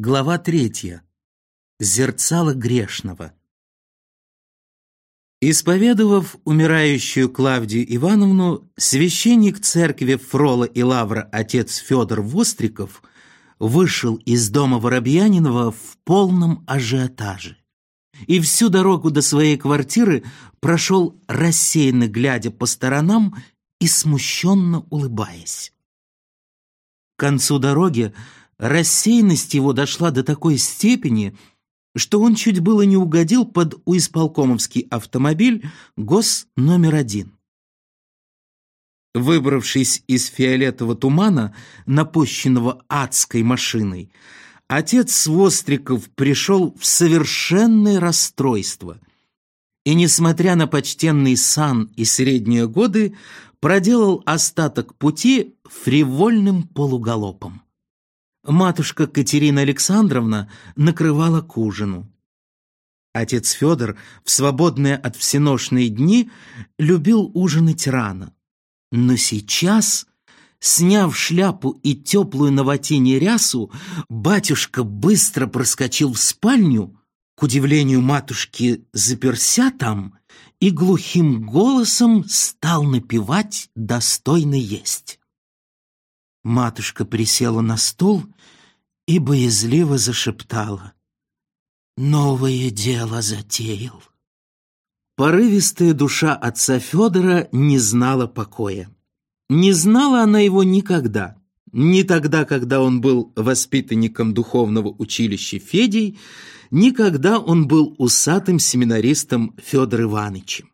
Глава третья. Зерцало грешного. Исповедовав умирающую Клавдию Ивановну, священник церкви Фрола и Лавра отец Федор Востриков вышел из дома Воробьянинова в полном ажиотаже. И всю дорогу до своей квартиры прошел рассеянно глядя по сторонам и смущенно улыбаясь. К концу дороги Рассеянность его дошла до такой степени, что он чуть было не угодил под уисполкомовский автомобиль ГОС номер один. Выбравшись из фиолетового тумана, напущенного адской машиной, отец Востриков пришел в совершенное расстройство и, несмотря на почтенный сан и средние годы, проделал остаток пути фривольным полуголопом матушка Катерина Александровна накрывала к ужину. Отец Федор в свободные от всеношные дни любил ужинать рано. Но сейчас, сняв шляпу и теплую на рясу, батюшка быстро проскочил в спальню, к удивлению матушки заперся там и глухим голосом стал напевать «Достойно есть». Матушка присела на стул и боязливо зашептала. «Новое дело затеял». Порывистая душа отца Федора не знала покоя. Не знала она его никогда. Ни тогда, когда он был воспитанником духовного училища Федей, ни когда он был усатым семинаристом Федор Ивановичем.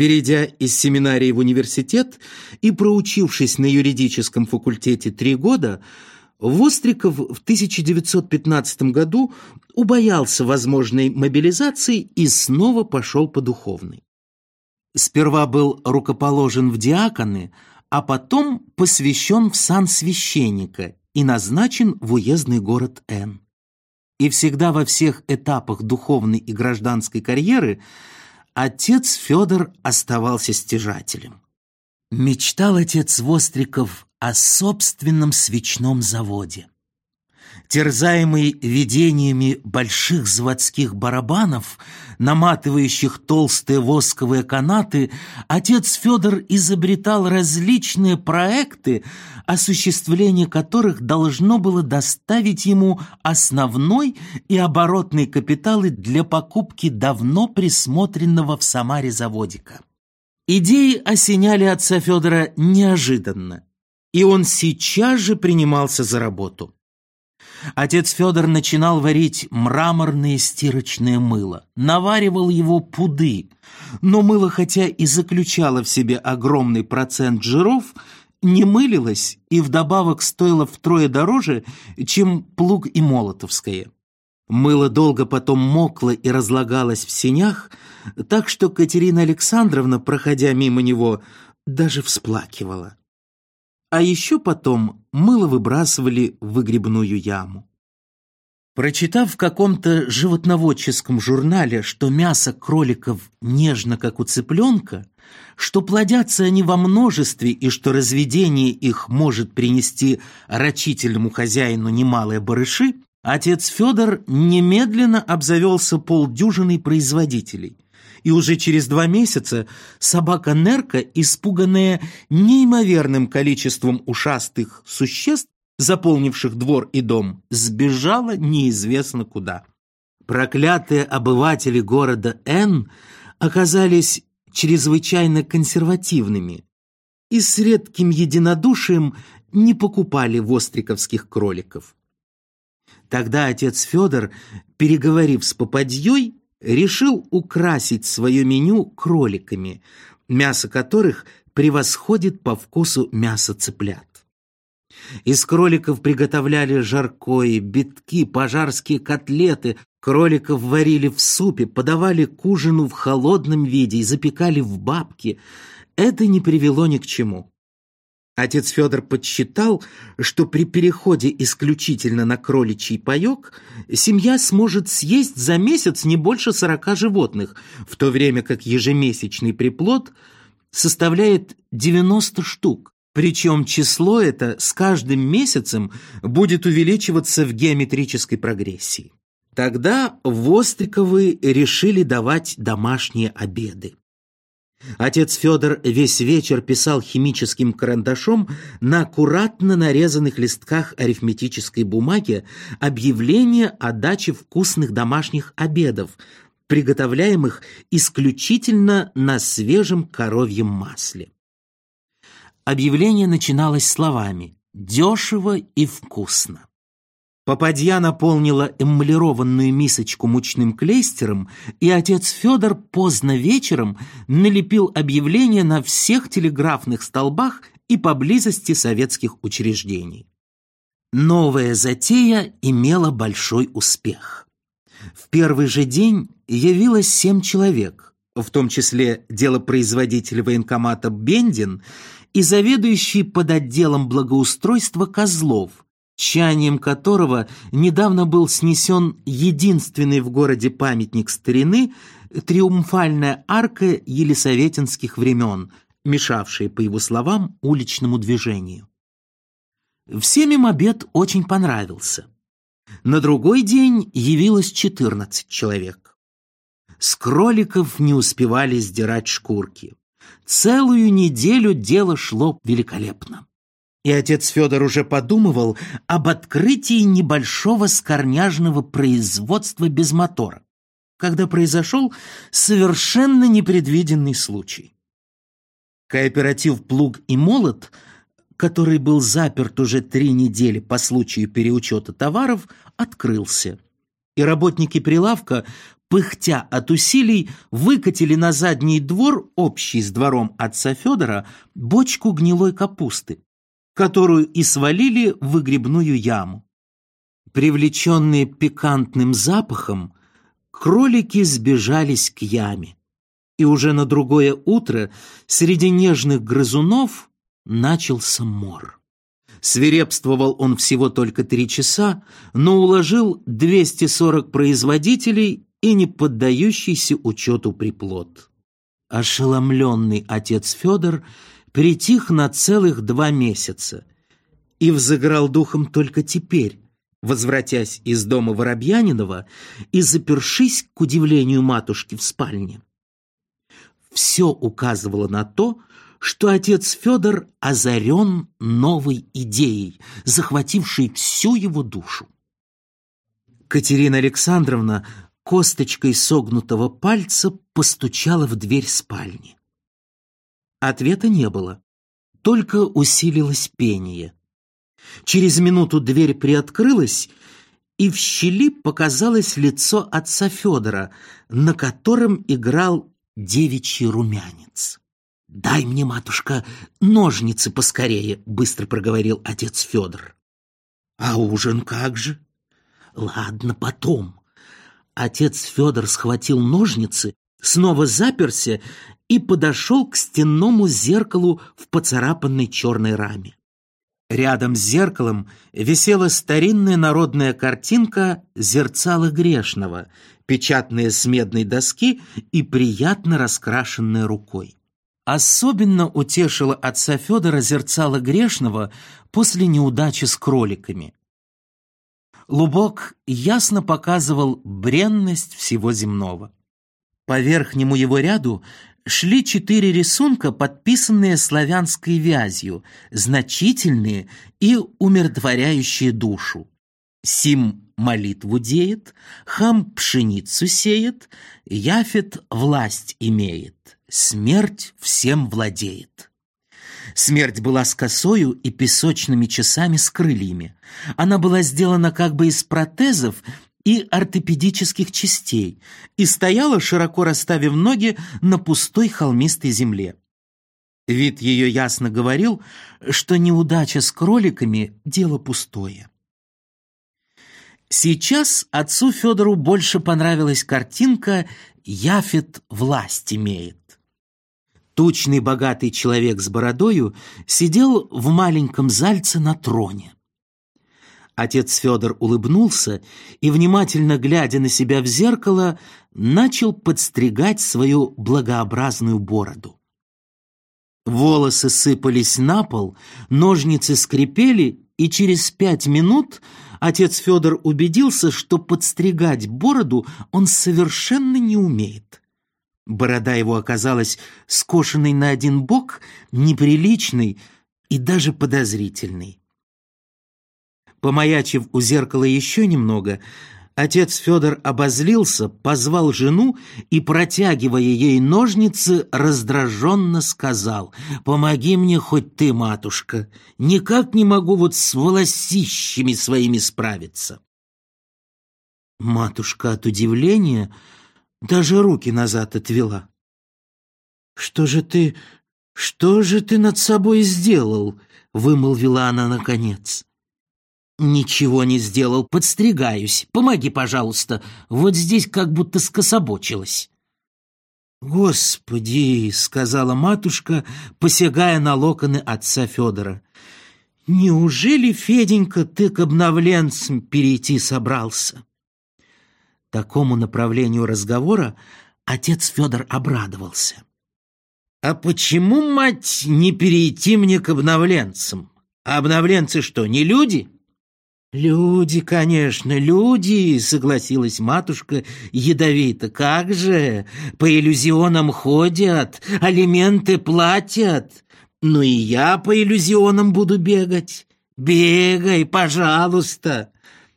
Перейдя из семинарии в университет и проучившись на юридическом факультете три года, Востриков в 1915 году убоялся возможной мобилизации и снова пошел по духовной. Сперва был рукоположен в диаконы, а потом посвящен в сан священника и назначен в уездный город Н. И всегда во всех этапах духовной и гражданской карьеры – отец Федор оставался стяжателем. Мечтал отец Востриков о собственном свечном заводе. Терзаемый видениями больших заводских барабанов, наматывающих толстые восковые канаты, отец Федор изобретал различные проекты, осуществление которых должно было доставить ему основной и оборотный капиталы для покупки давно присмотренного в Самаре заводика. Идеи осеняли отца Федора неожиданно, и он сейчас же принимался за работу. Отец Федор начинал варить мраморное стирочное мыло, наваривал его пуды, но мыло, хотя и заключало в себе огромный процент жиров, не мылилось и вдобавок стоило втрое дороже, чем плуг и молотовское. Мыло долго потом мокло и разлагалось в сенях, так что Катерина Александровна, проходя мимо него, даже всплакивала. А еще потом мыло выбрасывали в выгребную яму. Прочитав в каком-то животноводческом журнале, что мясо кроликов нежно, как у цыпленка, что плодятся они во множестве и что разведение их может принести рачительному хозяину немалые барыши, отец Федор немедленно обзавелся полдюжиной производителей – и уже через два месяца собака Нерка, испуганная неимоверным количеством ушастых существ, заполнивших двор и дом, сбежала неизвестно куда. Проклятые обыватели города Н оказались чрезвычайно консервативными и с редким единодушием не покупали востриковских кроликов. Тогда отец Федор, переговорив с попадьей, решил украсить свое меню кроликами, мясо которых превосходит по вкусу мясо цыплят. Из кроликов приготовляли жаркое, битки, пожарские котлеты, кроликов варили в супе, подавали к ужину в холодном виде и запекали в бабки. Это не привело ни к чему. Отец Федор подсчитал, что при переходе исключительно на кроличий паек семья сможет съесть за месяц не больше сорока животных, в то время как ежемесячный приплод составляет 90 штук. Причем число это с каждым месяцем будет увеличиваться в геометрической прогрессии. Тогда Востриковы решили давать домашние обеды. Отец Федор весь вечер писал химическим карандашом на аккуратно нарезанных листках арифметической бумаги объявление о даче вкусных домашних обедов, приготовляемых исключительно на свежем коровьем масле. Объявление начиналось словами «дешево и вкусно». Попадья наполнила эмалированную мисочку мучным клейстером, и отец Федор поздно вечером налепил объявление на всех телеграфных столбах и поблизости советских учреждений. Новая затея имела большой успех. В первый же день явилось семь человек, в том числе делопроизводитель военкомата Бендин и заведующий под отделом благоустройства Козлов – чаянием которого недавно был снесен единственный в городе памятник старины триумфальная арка елисаветинских времен, мешавшая, по его словам, уличному движению. Всем им обед очень понравился. На другой день явилось 14 человек. С кроликов не успевали сдирать шкурки. Целую неделю дело шло великолепно. И отец Федор уже подумывал об открытии небольшого скорняжного производства без мотора, когда произошел совершенно непредвиденный случай. Кооператив «Плуг и молот», который был заперт уже три недели по случаю переучета товаров, открылся. И работники прилавка, пыхтя от усилий, выкатили на задний двор, общий с двором отца Федора, бочку гнилой капусты которую и свалили в выгребную яму. Привлеченные пикантным запахом, кролики сбежались к яме. И уже на другое утро среди нежных грызунов начался мор. Свирепствовал он всего только три часа, но уложил 240 производителей и не поддающийся учету приплод. Ошеломленный отец Федор притих на целых два месяца и взыграл духом только теперь, возвратясь из дома Воробьянинова и запершись, к удивлению матушки, в спальне. Все указывало на то, что отец Федор озарен новой идеей, захватившей всю его душу. Катерина Александровна косточкой согнутого пальца постучала в дверь спальни. Ответа не было, только усилилось пение. Через минуту дверь приоткрылась, и в щели показалось лицо отца Федора, на котором играл девичий румянец. «Дай мне, матушка, ножницы поскорее», — быстро проговорил отец Федор. «А ужин как же?» «Ладно, потом». Отец Федор схватил ножницы, снова заперся и подошел к стенному зеркалу в поцарапанной черной раме. Рядом с зеркалом висела старинная народная картинка «Зерцало грешного», печатная с медной доски и приятно раскрашенная рукой. Особенно утешило отца Федора зерцало грешного после неудачи с кроликами. Лубок ясно показывал бренность всего земного. По верхнему его ряду шли четыре рисунка, подписанные славянской вязью, значительные и умиротворяющие душу. Сим молитву деет, хам пшеницу сеет, Яфет власть имеет, смерть всем владеет. Смерть была с косою и песочными часами с крыльями. Она была сделана как бы из протезов и ортопедических частей и стояла, широко расставив ноги на пустой холмистой земле. Вид ее ясно говорил, что неудача с кроликами – дело пустое. Сейчас отцу Федору больше понравилась картинка «Яфет власть имеет». Тучный богатый человек с бородою сидел в маленьком зальце на троне. Отец Федор улыбнулся и, внимательно глядя на себя в зеркало, начал подстригать свою благообразную бороду. Волосы сыпались на пол, ножницы скрипели, и через пять минут отец Федор убедился, что подстригать бороду он совершенно не умеет. Борода его оказалась скошенной на один бок, неприличной и даже подозрительной. Помаячив у зеркала еще немного, отец Федор обозлился, позвал жену и, протягивая ей ножницы, раздраженно сказал «Помоги мне хоть ты, матушка, никак не могу вот с волосищами своими справиться». Матушка от удивления даже руки назад отвела. «Что же ты, что же ты над собой сделал?» — вымолвила она наконец. «Ничего не сделал, подстригаюсь. Помоги, пожалуйста. Вот здесь как будто скособочилась». «Господи!» — сказала матушка, посягая на локоны отца Федора. «Неужели, Феденька, ты к обновленцам перейти собрался?» Такому направлению разговора отец Федор обрадовался. «А почему, мать, не перейти мне к обновленцам? А обновленцы что, не люди?» «Люди, конечно, люди!» — согласилась матушка ядовито. «Как же! По иллюзионам ходят, алименты платят. Ну и я по иллюзионам буду бегать. Бегай, пожалуйста.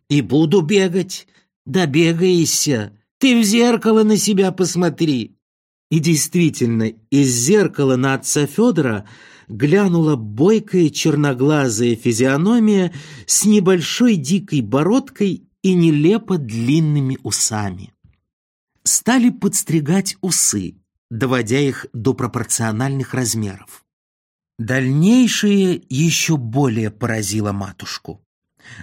И буду бегать. Добегайся. Ты в зеркало на себя посмотри». И действительно, из зеркала на отца Федора — глянула бойкая черноглазая физиономия с небольшой дикой бородкой и нелепо длинными усами. Стали подстригать усы, доводя их до пропорциональных размеров. Дальнейшее еще более поразило матушку.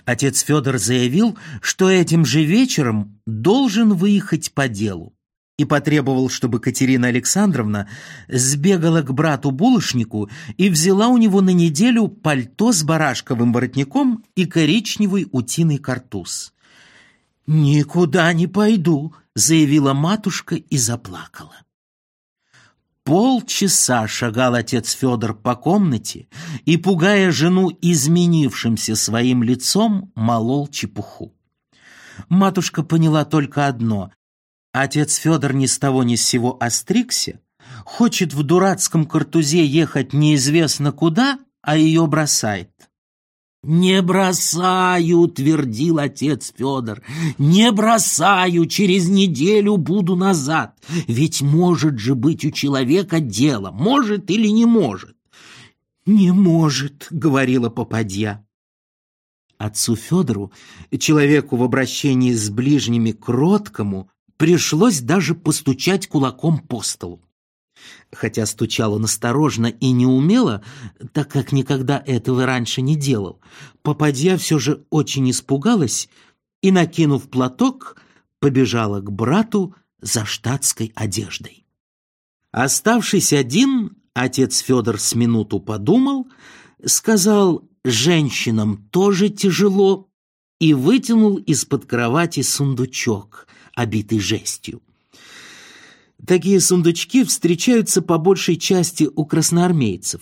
Отец Федор заявил, что этим же вечером должен выехать по делу и потребовал, чтобы Катерина Александровна сбегала к брату-булочнику и взяла у него на неделю пальто с барашковым воротником и коричневый утиный картуз. «Никуда не пойду», — заявила матушка и заплакала. Полчаса шагал отец Федор по комнате и, пугая жену изменившимся своим лицом, молол чепуху. Матушка поняла только одно Отец Федор ни с того ни с сего остригся, хочет в дурацком картузе ехать неизвестно куда, а ее бросает. «Не бросаю», — твердил отец Федор, — «не бросаю, через неделю буду назад. Ведь может же быть у человека дело, может или не может». «Не может», — говорила попадья. Отцу Федору, человеку в обращении с ближними кроткому, Пришлось даже постучать кулаком по столу. Хотя стучал он осторожно и неумело, так как никогда этого раньше не делал, попадья все же очень испугалась и, накинув платок, побежала к брату за штатской одеждой. Оставшись один, отец Федор с минуту подумал, сказал «женщинам тоже тяжело» и вытянул из-под кровати сундучок — обитый жестью. Такие сундучки встречаются по большей части у красноармейцев.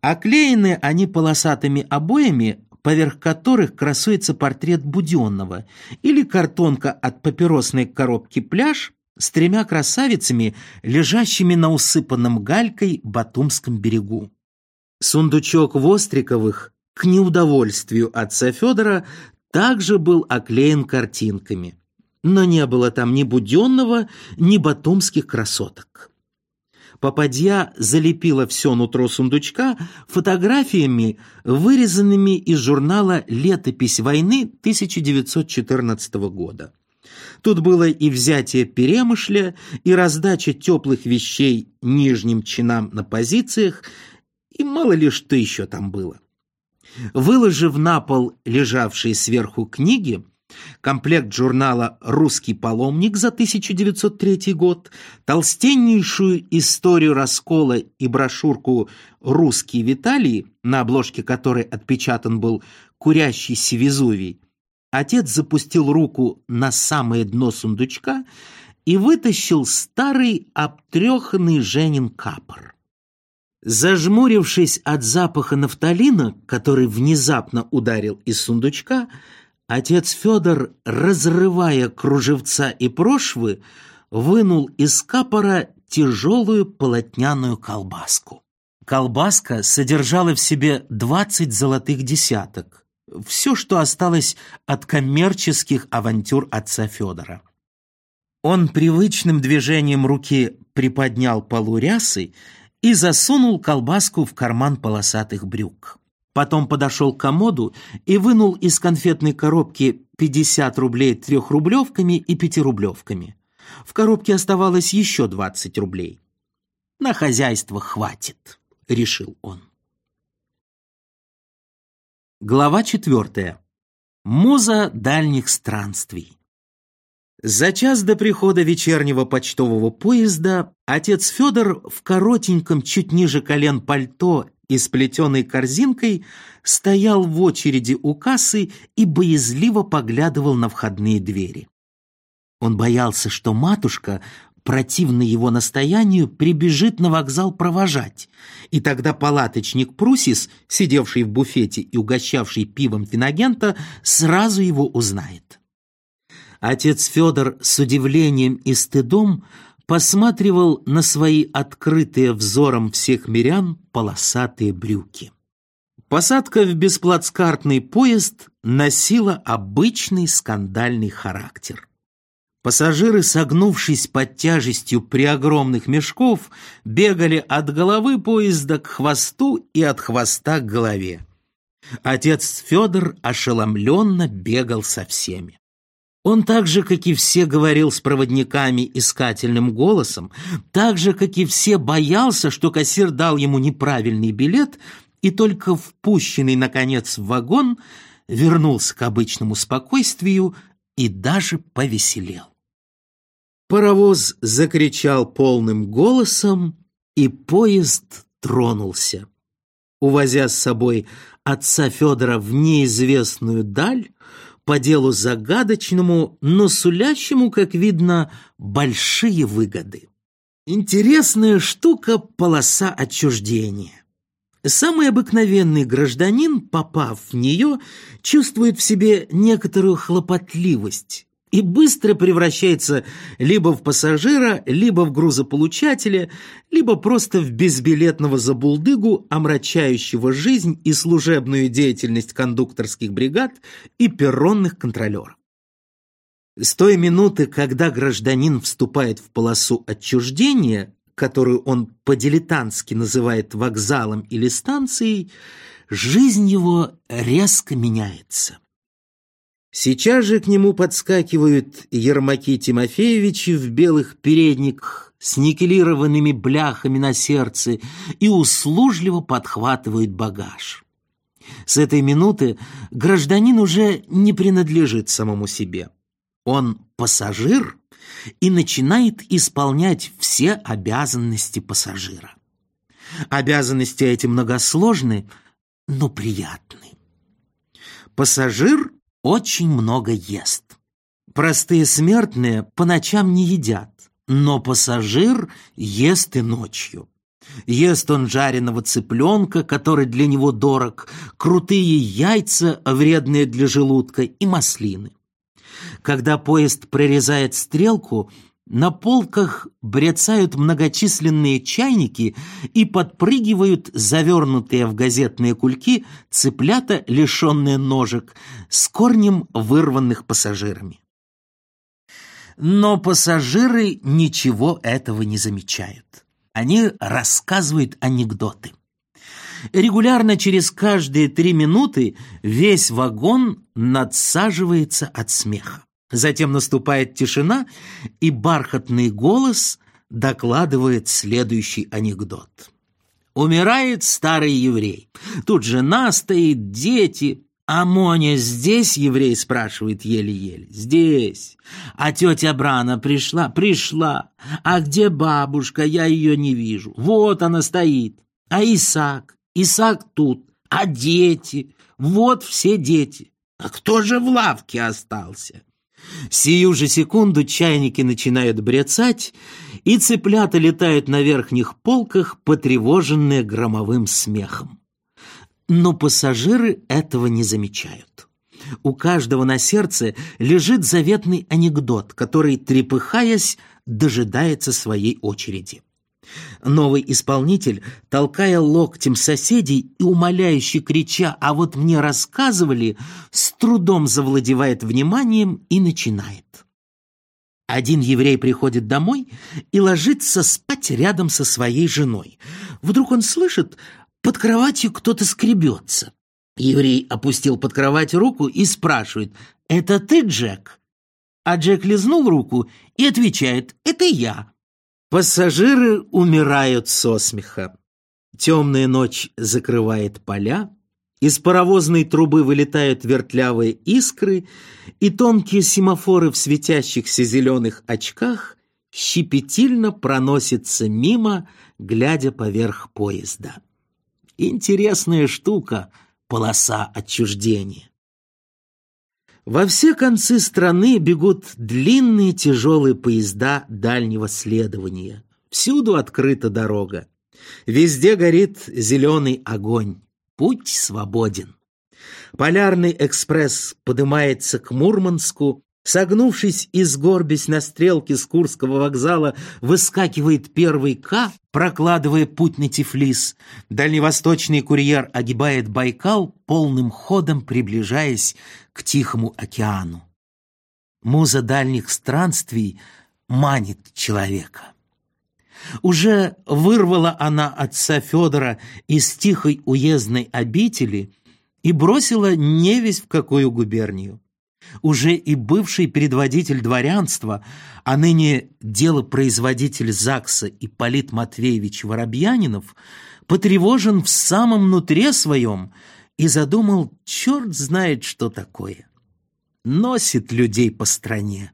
Оклеены они полосатыми обоями, поверх которых красуется портрет Буденного, или картонка от папиросной коробки «Пляж» с тремя красавицами, лежащими на усыпанном галькой Батумском берегу. Сундучок Востриковых, к неудовольствию отца Федора, также был оклеен картинками но не было там ни буденного, ни батумских красоток. Попадья залепила все нутро сундучка фотографиями, вырезанными из журнала «Летопись войны» 1914 года. Тут было и взятие Перемышля, и раздача теплых вещей нижним чинам на позициях, и мало ли что еще там было. Выложив на пол лежавшие сверху книги, комплект журнала «Русский паломник» за 1903 год, толстеннейшую историю раскола и брошюрку «Русский Виталий», на обложке которой отпечатан был курящийся Везувий, отец запустил руку на самое дно сундучка и вытащил старый обтреханный Женин капор. Зажмурившись от запаха нафталина, который внезапно ударил из сундучка, отец Федор, разрывая кружевца и прошвы, вынул из капора тяжелую полотняную колбаску. Колбаска содержала в себе двадцать золотых десяток, все, что осталось от коммерческих авантюр отца Федора. Он привычным движением руки приподнял полу рясы и засунул колбаску в карман полосатых брюк. Потом подошел к комоду и вынул из конфетной коробки 50 рублей трехрублевками и пятирублевками. В коробке оставалось еще 20 рублей. «На хозяйство хватит», — решил он. Глава четвертая. Муза дальних странствий. За час до прихода вечернего почтового поезда отец Федор в коротеньком, чуть ниже колен пальто и с корзинкой стоял в очереди у кассы и боязливо поглядывал на входные двери. Он боялся, что матушка, противно его настоянию, прибежит на вокзал провожать, и тогда палаточник Прусис, сидевший в буфете и угощавший пивом финагента, сразу его узнает. Отец Федор с удивлением и стыдом посматривал на свои открытые взором всех мирян полосатые брюки. Посадка в бесплацкартный поезд носила обычный скандальный характер. Пассажиры, согнувшись под тяжестью преогромных мешков, бегали от головы поезда к хвосту и от хвоста к голове. Отец Федор ошеломленно бегал со всеми. Он так же, как и все, говорил с проводниками искательным голосом, так же, как и все, боялся, что кассир дал ему неправильный билет, и только впущенный, наконец, в вагон вернулся к обычному спокойствию и даже повеселел. Паровоз закричал полным голосом, и поезд тронулся. Увозя с собой отца Федора в неизвестную даль, по делу загадочному, но сулящему, как видно, большие выгоды. Интересная штука – полоса отчуждения. Самый обыкновенный гражданин, попав в нее, чувствует в себе некоторую хлопотливость, и быстро превращается либо в пассажира, либо в грузополучателя, либо просто в безбилетного забулдыгу, омрачающего жизнь и служебную деятельность кондукторских бригад и перронных контролеров. С той минуты, когда гражданин вступает в полосу отчуждения, которую он по-дилетантски называет вокзалом или станцией, жизнь его резко меняется. Сейчас же к нему подскакивают Ермаки Тимофеевичи в белых передниках с никелированными бляхами на сердце и услужливо подхватывают багаж. С этой минуты гражданин уже не принадлежит самому себе. Он пассажир и начинает исполнять все обязанности пассажира. Обязанности эти многосложны, но приятны. Пассажир очень много ест. Простые смертные по ночам не едят, но пассажир ест и ночью. Ест он жареного цыпленка, который для него дорог, крутые яйца, вредные для желудка, и маслины. Когда поезд прорезает стрелку, на полках брецают многочисленные чайники и подпрыгивают завернутые в газетные кульки цыплята, лишенные ножек, с корнем вырванных пассажирами. Но пассажиры ничего этого не замечают. Они рассказывают анекдоты. Регулярно через каждые три минуты весь вагон надсаживается от смеха. Затем наступает тишина, и бархатный голос докладывает следующий анекдот. Умирает старый еврей. Тут жена стоит, дети. «А Моня здесь?» — еврей спрашивает еле-еле. «Здесь. А тетя Брана пришла?» «Пришла. А где бабушка? Я ее не вижу. Вот она стоит. А Исаак? Исаак тут. А дети? Вот все дети. А кто же в лавке остался?» Сию же секунду чайники начинают брецать, и цыплята летают на верхних полках, потревоженные громовым смехом. Но пассажиры этого не замечают. У каждого на сердце лежит заветный анекдот, который, трепыхаясь, дожидается своей очереди. Новый исполнитель, толкая локтем соседей и умоляюще крича «А вот мне рассказывали», с трудом завладевает вниманием и начинает. Один еврей приходит домой и ложится спать рядом со своей женой. Вдруг он слышит, под кроватью кто-то скребется. Еврей опустил под кровать руку и спрашивает «Это ты, Джек?» А Джек лизнул руку и отвечает «Это я». Пассажиры умирают со смеха. Темная ночь закрывает поля, из паровозной трубы вылетают вертлявые искры, и тонкие семафоры в светящихся зеленых очках щепетильно проносятся мимо, глядя поверх поезда. Интересная штука — полоса отчуждения. Во все концы страны бегут длинные тяжелые поезда дальнего следования. Всюду открыта дорога. Везде горит зеленый огонь. Путь свободен. Полярный экспресс поднимается к Мурманску, Согнувшись и сгорбясь на стрелке с Курского вокзала, выскакивает первый К, прокладывая путь на Тифлис. Дальневосточный курьер огибает Байкал, полным ходом приближаясь к Тихому океану. Муза дальних странствий манит человека. Уже вырвала она отца Федора из тихой уездной обители и бросила невесть в какую губернию уже и бывший предводитель дворянства, а ныне делопроизводитель ЗАГСа Ипполит Матвеевич Воробьянинов, потревожен в самом нутре своем и задумал черт знает что такое. Носит людей по стране.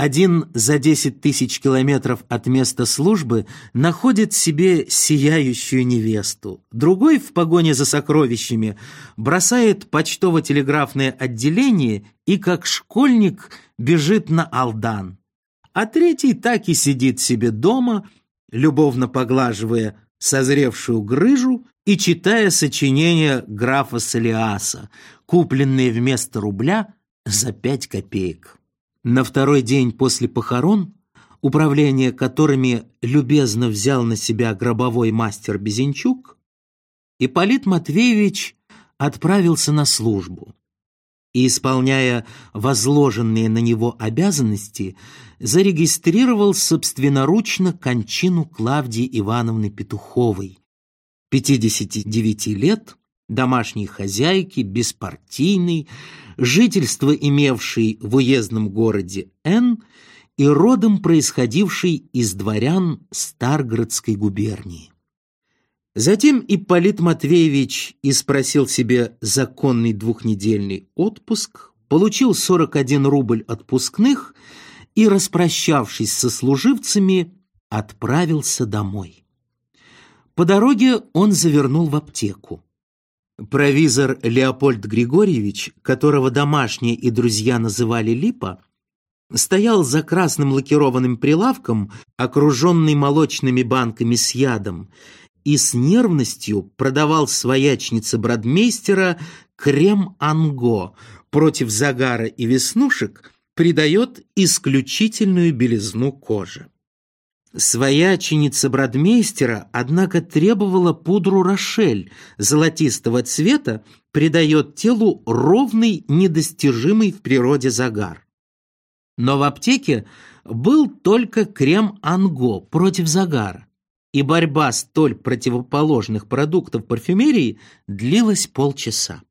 Один за десять тысяч километров от места службы находит себе сияющую невесту, другой в погоне за сокровищами бросает почтово-телеграфное отделение и, как школьник, бежит на Алдан. А третий так и сидит себе дома, любовно поглаживая созревшую грыжу и читая сочинения графа Солиаса, купленные вместо рубля за пять копеек. На второй день после похорон, управление которыми любезно взял на себя гробовой мастер Безенчук, Ипполит Матвеевич отправился на службу. И, исполняя возложенные на него обязанности, зарегистрировал собственноручно кончину Клавдии Ивановны Петуховой, 59 лет, домашней хозяйки, беспартийной, жительство имевшей в уездном городе Н и родом происходившей из дворян Старгородской губернии. Затем Ипполит Матвеевич испросил себе законный двухнедельный отпуск, получил 41 рубль отпускных и, распрощавшись со служивцами, отправился домой. По дороге он завернул в аптеку. Провизор Леопольд Григорьевич, которого домашние и друзья называли Липа, стоял за красным лакированным прилавком, окруженный молочными банками с ядом, и с нервностью продавал своячнице бродмейстера крем «Анго» против загара и веснушек, придает исключительную белизну кожи. Свояченица бродмейстера, однако, требовала пудру Рошель золотистого цвета, придает телу ровный, недостижимый в природе загар. Но в аптеке был только крем Анго против загара, и борьба столь противоположных продуктов парфюмерии длилась полчаса.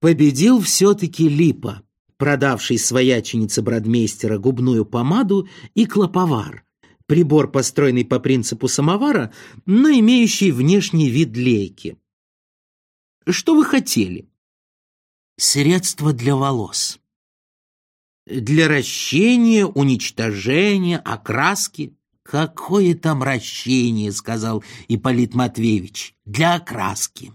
Победил все-таки Липа, продавший свояченице бродмейстера губную помаду и клоповар – прибор, построенный по принципу самовара, но имеющий внешний вид лейки. Что вы хотели? Средство для волос. Для ращения, уничтожения, окраски. Какое там ращение, сказал Ипполит Матвеевич. Для окраски.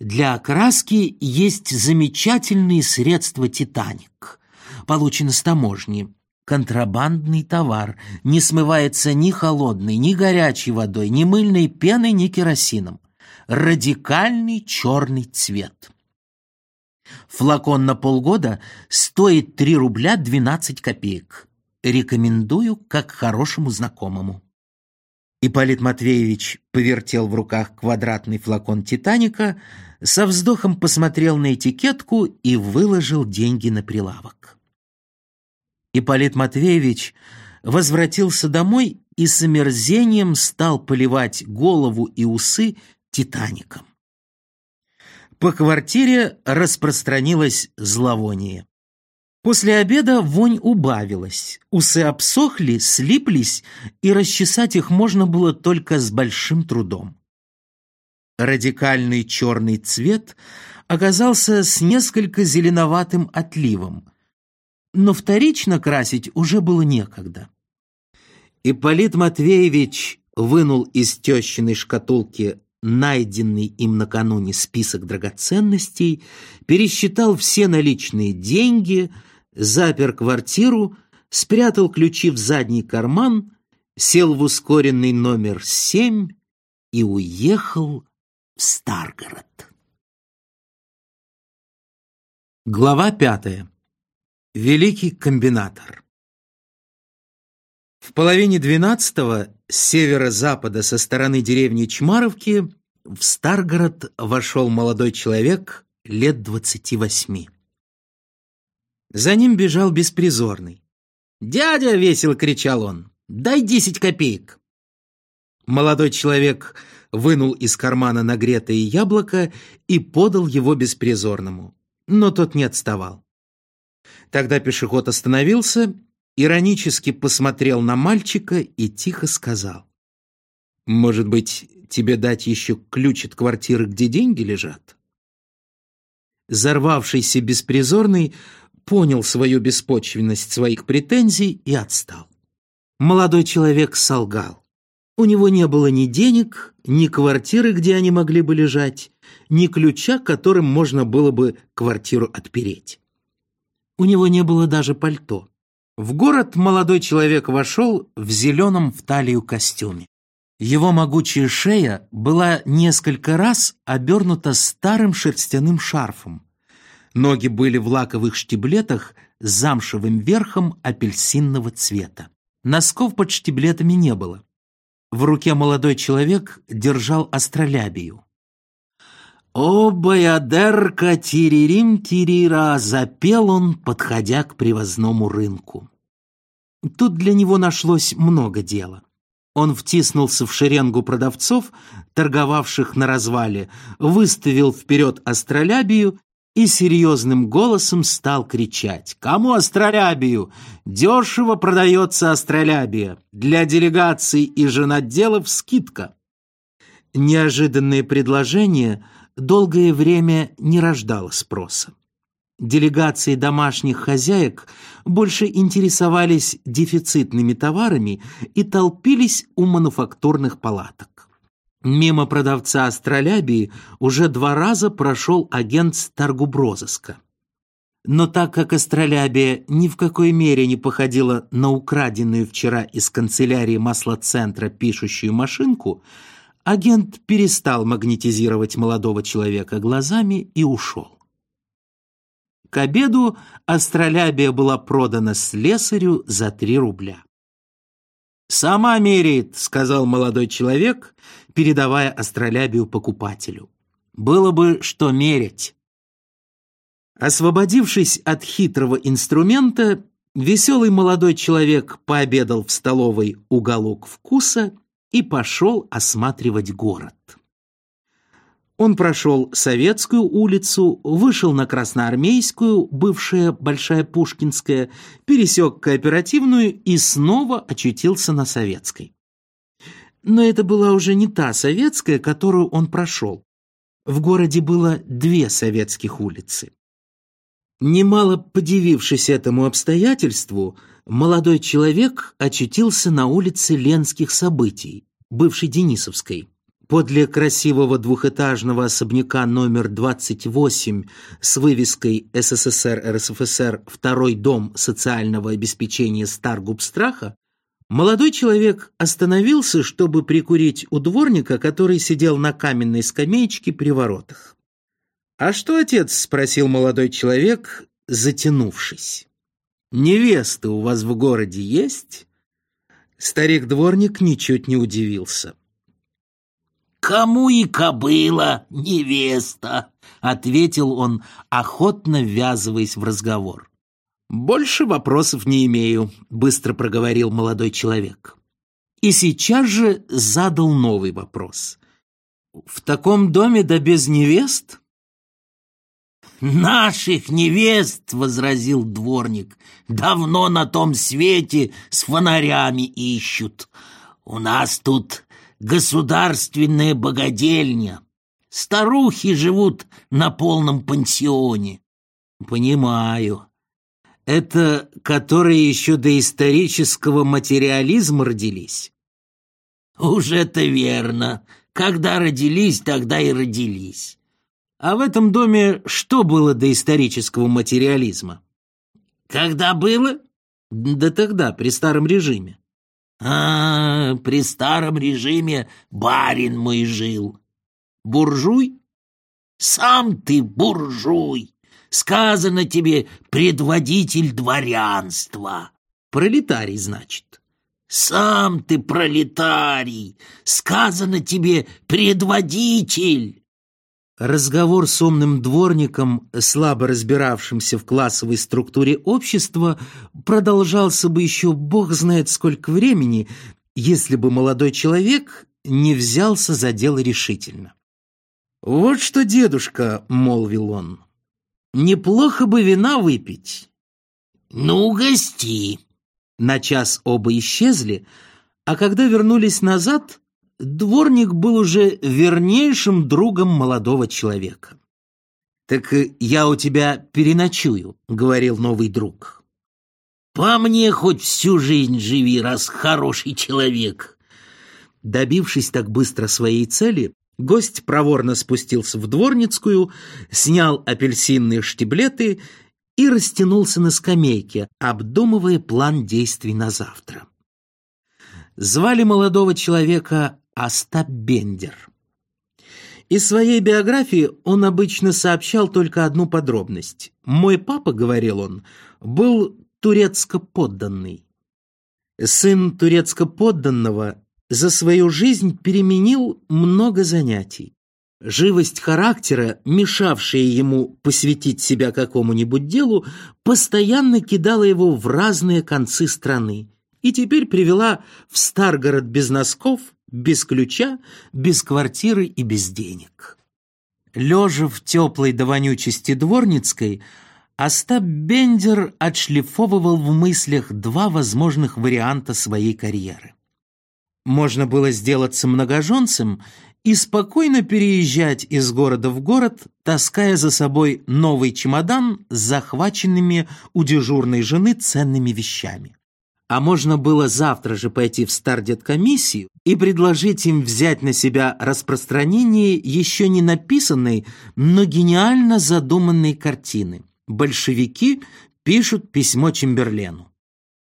Для окраски есть замечательные средства «Титаник». получено с таможни. Контрабандный товар не смывается ни холодной, ни горячей водой, ни мыльной пеной, ни керосином. Радикальный черный цвет. Флакон на полгода стоит 3 рубля 12 копеек. Рекомендую как хорошему знакомому. Ипполит Матвеевич повертел в руках квадратный флакон «Титаника», со вздохом посмотрел на этикетку и выложил деньги на прилавок. Ипполит Матвеевич возвратился домой и с омерзением стал поливать голову и усы «Титаником». По квартире распространилось зловоние. После обеда вонь убавилась, усы обсохли, слиплись, и расчесать их можно было только с большим трудом. Радикальный черный цвет оказался с несколько зеленоватым отливом, но вторично красить уже было некогда. Ипполит Матвеевич вынул из тещиной шкатулки найденный им накануне список драгоценностей, пересчитал все наличные деньги, запер квартиру, спрятал ключи в задний карман, сел в ускоренный номер семь и уехал в Старгород. Глава пятая. Великий комбинатор. В половине двенадцатого с северо-запада со стороны деревни Чмаровки в Старгород вошел молодой человек лет двадцати восьми. За ним бежал беспризорный. «Дядя!» — весело кричал он. «Дай десять копеек!» Молодой человек вынул из кармана нагретое яблоко и подал его беспризорному, но тот не отставал. Тогда пешеход остановился иронически посмотрел на мальчика и тихо сказал. «Может быть, тебе дать еще ключ от квартиры, где деньги лежат?» Зарвавшийся беспризорный понял свою беспочвенность своих претензий и отстал. Молодой человек солгал. У него не было ни денег, ни квартиры, где они могли бы лежать, ни ключа, которым можно было бы квартиру отпереть. У него не было даже пальто. В город молодой человек вошел в зеленом в талию костюме. Его могучая шея была несколько раз обернута старым шерстяным шарфом. Ноги были в лаковых штиблетах с замшевым верхом апельсинного цвета. Носков под штиблетами не было. В руке молодой человек держал астролябию. «О, баядерка, тиририм-тирира!» — запел он, подходя к привозному рынку. Тут для него нашлось много дела. Он втиснулся в шеренгу продавцов, торговавших на развале, выставил вперед астролябию и серьезным голосом стал кричать. «Кому астролябию? Дешево продается астролябия. Для делегаций и женотделов скидка». Неожиданное предложение – долгое время не рождало спроса. Делегации домашних хозяек больше интересовались дефицитными товарами и толпились у мануфактурных палаток. Мимо продавца астролябии уже два раза прошел агент Старгуброзыска. Но так как астролябия ни в какой мере не походила на украденную вчера из канцелярии маслоцентра пишущую машинку, Агент перестал магнетизировать молодого человека глазами и ушел. К обеду астролябия была продана слесарю за три рубля. «Сама меряет», — сказал молодой человек, передавая астролябию покупателю. «Было бы что мерять». Освободившись от хитрого инструмента, веселый молодой человек пообедал в столовой «Уголок вкуса» и пошел осматривать город. Он прошел Советскую улицу, вышел на Красноармейскую, бывшая Большая Пушкинская, пересек Кооперативную и снова очутился на Советской. Но это была уже не та Советская, которую он прошел. В городе было две советских улицы. Немало подивившись этому обстоятельству, молодой человек очутился на улице Ленских событий, бывшей Денисовской. подле красивого двухэтажного особняка номер 28 с вывеской СССР РСФСР «Второй дом социального обеспечения Старгубстраха» молодой человек остановился, чтобы прикурить у дворника, который сидел на каменной скамеечке при воротах. «А что, отец?» — спросил молодой человек, затянувшись. «Невесты у вас в городе есть?» Старик-дворник ничуть не удивился. «Кому и кобыла, невеста!» — ответил он, охотно ввязываясь в разговор. «Больше вопросов не имею», — быстро проговорил молодой человек. И сейчас же задал новый вопрос. «В таком доме да без невест?» «Наших невест, — возразил дворник, — давно на том свете с фонарями ищут. У нас тут государственная богадельня. Старухи живут на полном пансионе. Понимаю. Это которые еще до исторического материализма родились? Уж это верно. Когда родились, тогда и родились. А в этом доме что было до исторического материализма? Когда было? Да тогда, при старом режиме. А, при старом режиме барин мой жил. Буржуй? Сам ты буржуй. Сказано тебе предводитель дворянства. Пролетарий, значит. Сам ты пролетарий. Сказано тебе предводитель. Разговор с умным дворником, слабо разбиравшимся в классовой структуре общества, продолжался бы еще бог знает сколько времени, если бы молодой человек не взялся за дело решительно. «Вот что, дедушка», — молвил он, — «неплохо бы вина выпить». «Ну, гости». На час оба исчезли, а когда вернулись назад, Дворник был уже вернейшим другом молодого человека. «Так я у тебя переночую», — говорил новый друг. «По мне хоть всю жизнь живи, раз хороший человек». Добившись так быстро своей цели, гость проворно спустился в дворницкую, снял апельсинные штиблеты и растянулся на скамейке, обдумывая план действий на завтра. Звали молодого человека Остап Бендер. Из своей биографии он обычно сообщал только одну подробность. «Мой папа, — говорил он, — был турецко-подданный. Сын турецко-подданного за свою жизнь переменил много занятий. Живость характера, мешавшая ему посвятить себя какому-нибудь делу, постоянно кидала его в разные концы страны и теперь привела в Старгород без носков, без ключа, без квартиры и без денег. Лежа в теплой до вонючести дворницкой, Остап Бендер отшлифовывал в мыслях два возможных варианта своей карьеры. Можно было сделаться многоженцем и спокойно переезжать из города в город, таская за собой новый чемодан с захваченными у дежурной жены ценными вещами. А можно было завтра же пойти в стардет-комиссию и предложить им взять на себя распространение еще не написанной, но гениально задуманной картины. Большевики пишут письмо Чемберлену.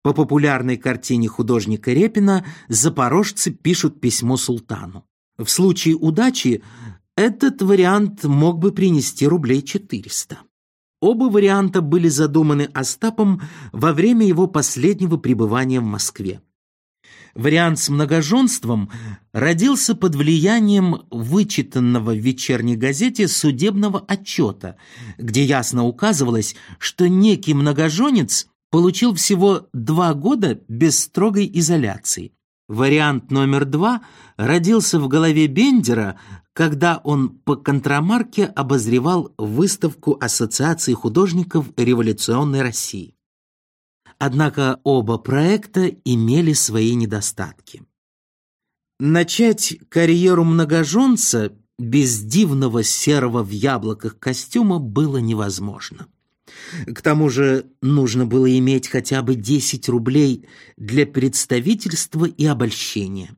По популярной картине художника Репина запорожцы пишут письмо султану. В случае удачи этот вариант мог бы принести рублей 400. Оба варианта были задуманы Остапом во время его последнего пребывания в Москве. Вариант с многоженством родился под влиянием вычитанного в вечерней газете судебного отчета, где ясно указывалось, что некий многоженец получил всего два года без строгой изоляции. Вариант номер два родился в голове Бендера когда он по контрамарке обозревал выставку Ассоциации художников революционной России. Однако оба проекта имели свои недостатки. Начать карьеру многоженца без дивного серого в яблоках костюма было невозможно. К тому же нужно было иметь хотя бы 10 рублей для представительства и обольщения.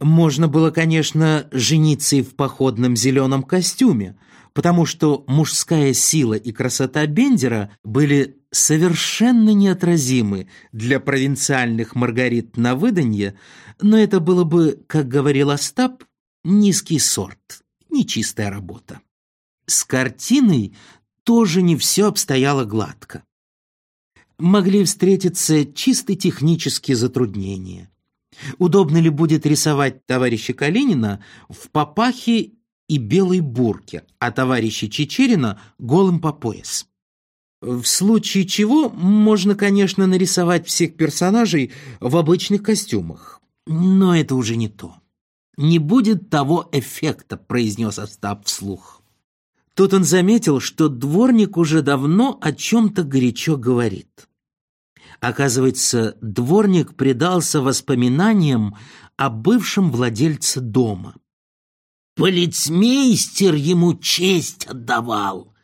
Можно было, конечно, жениться и в походном зеленом костюме, потому что мужская сила и красота Бендера были совершенно неотразимы для провинциальных Маргарит на выданье, но это было бы, как говорил Остап, низкий сорт, нечистая работа. С картиной тоже не все обстояло гладко. Могли встретиться чисто технические затруднения. Удобно ли будет рисовать товарища Калинина в папахе и белой бурке, а товарища Чечерина голым по пояс? В случае чего можно, конечно, нарисовать всех персонажей в обычных костюмах. Но это уже не то. «Не будет того эффекта», — произнес Остап вслух. Тут он заметил, что дворник уже давно о чем-то горячо говорит. Оказывается, дворник предался воспоминаниям о бывшем владельце дома. Полицмейстер ему честь отдавал.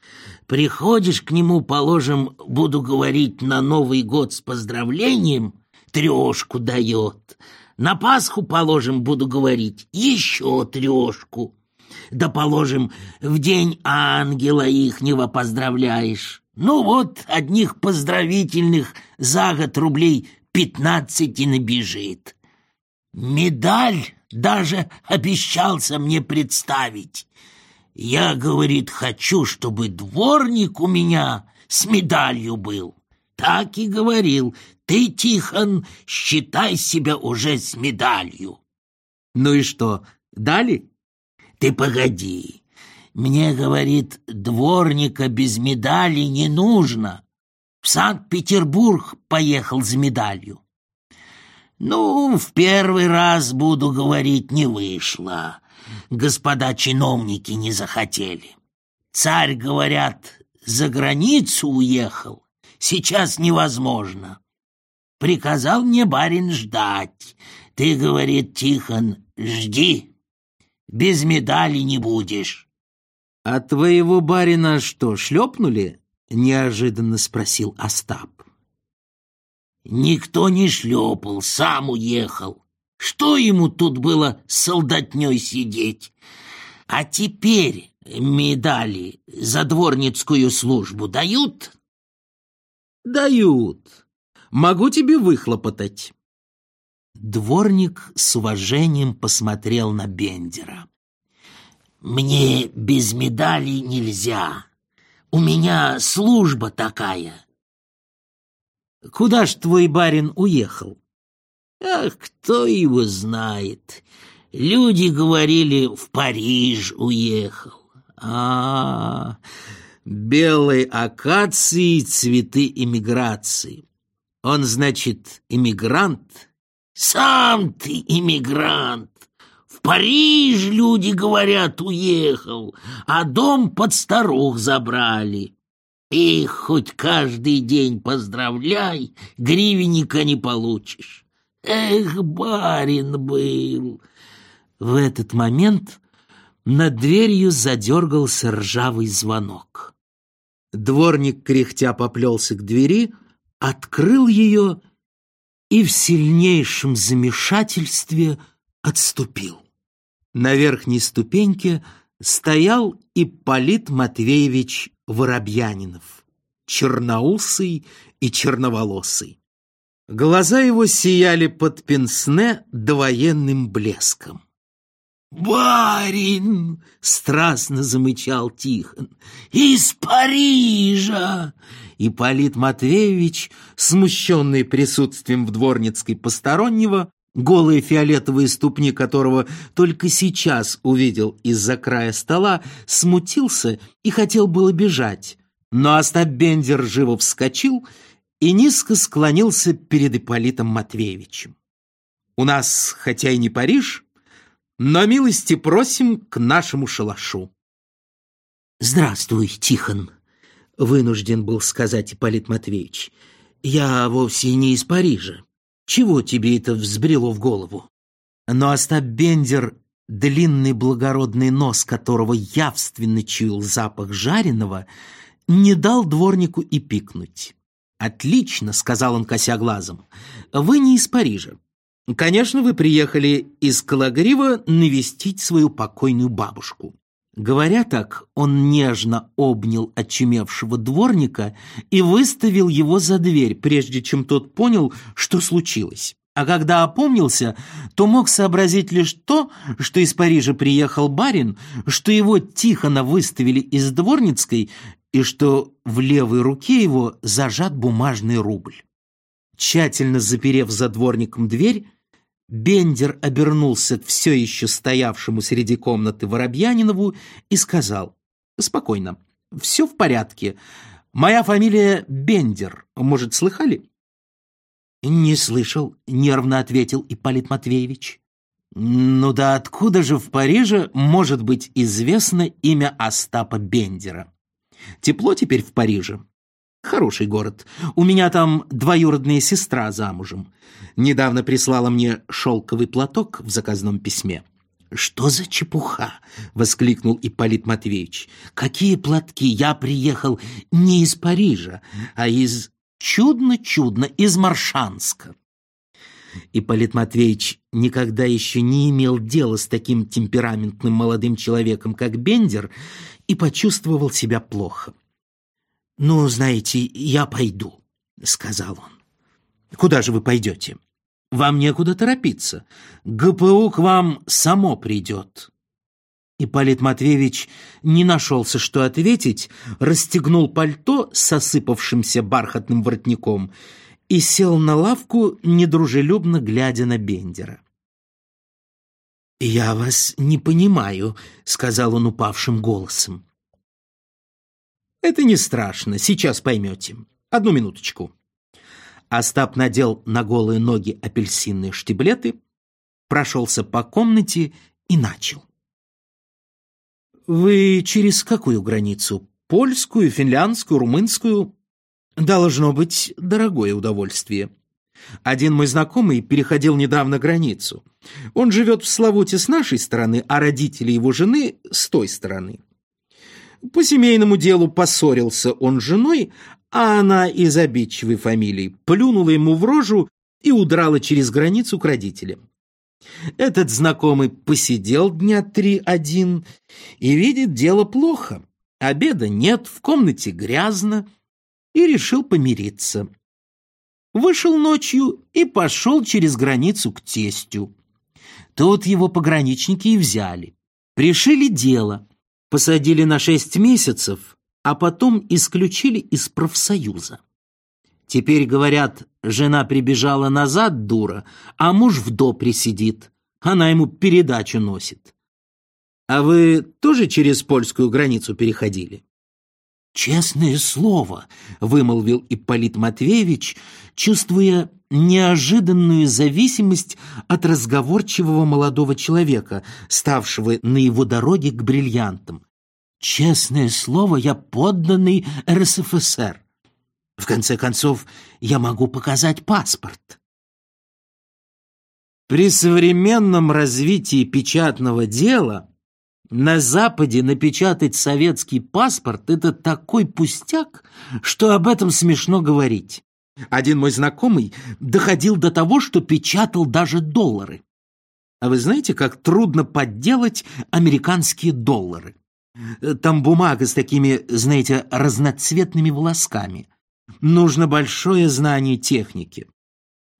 Приходишь к нему, положим, буду говорить на Новый год с поздравлением, трешку дает. На Пасху, положим, буду говорить, еще трешку. Да, положим, в день ангела ихнего поздравляешь. Ну вот, одних поздравительных за год рублей пятнадцать и набежит. Медаль даже обещался мне представить. Я, говорит, хочу, чтобы дворник у меня с медалью был. Так и говорил, ты, Тихон, считай себя уже с медалью. Ну и что, дали? Ты погоди, мне, говорит, дворника без медали не нужно. В Санкт-Петербург поехал за медалью. Ну, в первый раз, буду говорить, не вышло. Господа чиновники не захотели. Царь, говорят, за границу уехал. Сейчас невозможно. Приказал мне барин ждать. Ты, говорит Тихон, жди. Без медали не будешь. «А твоего барина что, шлепнули?» — неожиданно спросил Остап. «Никто не шлепал, сам уехал. Что ему тут было с солдатней сидеть? А теперь медали за дворницкую службу дают?» «Дают. Могу тебе выхлопотать». Дворник с уважением посмотрел на Бендера. Мне без медали нельзя. У меня служба такая. Куда ж твой барин уехал? Ах, кто его знает. Люди говорили, в Париж уехал. А, -а, -а белые акации, цветы эмиграции. Он, значит, эмигрант? Сам ты эмигрант. В Париж, люди говорят, уехал, а дом под старух забрали. Их хоть каждый день поздравляй, гривенника не получишь. Эх, барин был. В этот момент над дверью задергался ржавый звонок. Дворник, кряхтя, поплелся к двери, открыл ее и в сильнейшем замешательстве отступил. На верхней ступеньке стоял Ипполит Матвеевич Воробьянинов, черноусый и черноволосый. Глаза его сияли под пенсне довоенным блеском. «Барин!» — страстно замычал Тихон. «Из Парижа!» Ипполит Матвеевич, смущенный присутствием в Дворницкой постороннего, голые фиолетовые ступни которого только сейчас увидел из-за края стола, смутился и хотел было бежать. Но Остап Бендер живо вскочил и низко склонился перед Ипполитом Матвеевичем. «У нас, хотя и не Париж, но милости просим к нашему шалашу». «Здравствуй, Тихон», — вынужден был сказать Ипполит Матвеевич. «Я вовсе не из Парижа. Чего тебе это взбрело в голову? Но Остап Бендер, длинный благородный нос которого явственно чуял запах жареного, не дал дворнику и пикнуть. «Отлично», — сказал он, кося глазом, — «вы не из Парижа. Конечно, вы приехали из Калагрива навестить свою покойную бабушку. Говоря так, он нежно обнял очумевшего дворника и выставил его за дверь, прежде чем тот понял, что случилось. А когда опомнился, то мог сообразить лишь то, что из Парижа приехал барин, что его тихоно выставили из дворницкой и что в левой руке его зажат бумажный рубль. Тщательно заперев за дворником дверь, Бендер обернулся к все еще стоявшему среди комнаты Воробьянинову и сказал «Спокойно, все в порядке. Моя фамилия Бендер. Может, слыхали?» «Не слышал», — нервно ответил Ипполит Матвеевич. «Ну да откуда же в Париже может быть известно имя Остапа Бендера? Тепло теперь в Париже. Хороший город. У меня там двоюродная сестра замужем. Недавно прислала мне шелковый платок в заказном письме. «Что за чепуха?» — воскликнул Ипполит Матвеевич. «Какие платки? Я приехал не из Парижа, а из... Чудно-чудно, из Маршанска». Ипполит Матвеевич никогда еще не имел дела с таким темпераментным молодым человеком, как Бендер, и почувствовал себя плохо. «Ну, знаете, я пойду», — сказал он. «Куда же вы пойдете? Вам некуда торопиться. ГПУ к вам само придет». Ипполит Матвеевич не нашелся, что ответить, расстегнул пальто с осыпавшимся бархатным воротником и сел на лавку, недружелюбно глядя на Бендера. «Я вас не понимаю», — сказал он упавшим голосом. Это не страшно, сейчас поймете. Одну минуточку. Остап надел на голые ноги апельсинные штиблеты, прошелся по комнате и начал. «Вы через какую границу? Польскую, финляндскую, румынскую?» «Должно быть дорогое удовольствие. Один мой знакомый переходил недавно границу. Он живет в Славуте с нашей стороны, а родители его жены с той стороны. По семейному делу поссорился он с женой, а она из обидчивой фамилии плюнула ему в рожу и удрала через границу к родителям. Этот знакомый посидел дня три один и видит дело плохо. Обеда нет, в комнате грязно, и решил помириться. Вышел ночью и пошел через границу к тестю. Тут его пограничники и взяли. Пришили дело посадили на шесть месяцев, а потом исключили из профсоюза. Теперь, говорят, жена прибежала назад, дура, а муж в допре сидит. Она ему передачу носит. А вы тоже через польскую границу переходили? «Честное слово», — вымолвил Ипполит Матвеевич, чувствуя неожиданную зависимость от разговорчивого молодого человека, ставшего на его дороге к бриллиантам. «Честное слово, я подданный РСФСР. В конце концов, я могу показать паспорт». При современном развитии печатного дела на Западе напечатать советский паспорт — это такой пустяк, что об этом смешно говорить. Один мой знакомый доходил до того, что печатал даже доллары. А вы знаете, как трудно подделать американские доллары? Там бумага с такими, знаете, разноцветными волосками. Нужно большое знание техники.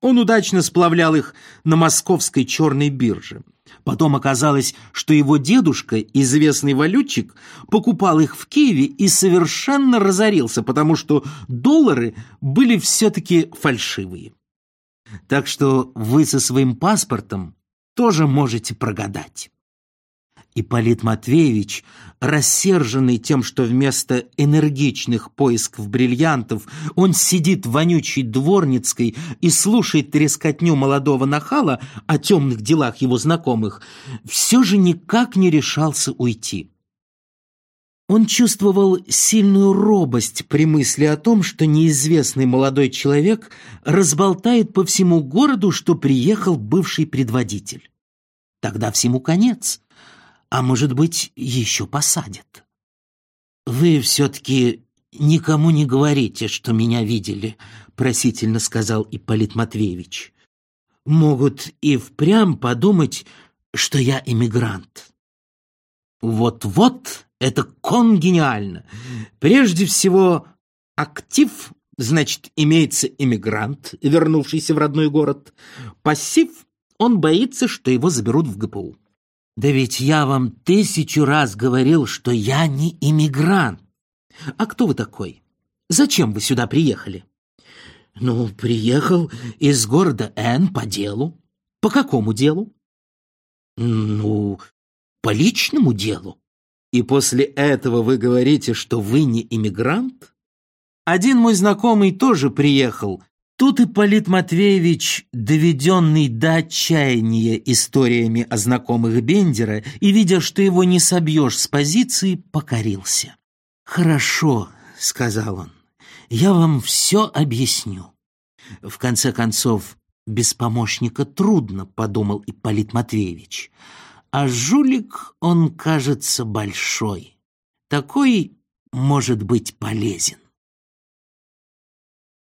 Он удачно сплавлял их на московской черной бирже. Потом оказалось, что его дедушка, известный валютчик, покупал их в Киеве и совершенно разорился, потому что доллары были все-таки фальшивые. Так что вы со своим паспортом тоже можете прогадать. Ипполит Матвеевич, рассерженный тем, что вместо энергичных поисков бриллиантов он сидит в вонючей дворницкой и слушает трескотню молодого нахала о темных делах его знакомых, все же никак не решался уйти. Он чувствовал сильную робость при мысли о том, что неизвестный молодой человек разболтает по всему городу, что приехал бывший предводитель. Тогда всему конец а может быть, еще посадят. Вы все-таки никому не говорите, что меня видели, просительно сказал Ипполит Матвеевич. могут и впрямь подумать, что я иммигрант. Вот-вот, это конгениально. Прежде всего, актив, значит, имеется иммигрант, вернувшийся в родной город. Пассив, он боится, что его заберут в ГПУ. Да ведь я вам тысячу раз говорил, что я не иммигрант. А кто вы такой? Зачем вы сюда приехали? Ну, приехал из города Н по делу. По какому делу? Ну, по личному делу. И после этого вы говорите, что вы не иммигрант? Один мой знакомый тоже приехал. Тут Ипполит Матвеевич, доведенный до отчаяния историями о знакомых Бендера и, видя, что его не собьешь с позиции, покорился. «Хорошо», — сказал он, — «я вам все объясню». В конце концов, без помощника трудно, подумал Ипполит Матвеевич. А жулик, он кажется большой. Такой может быть полезен.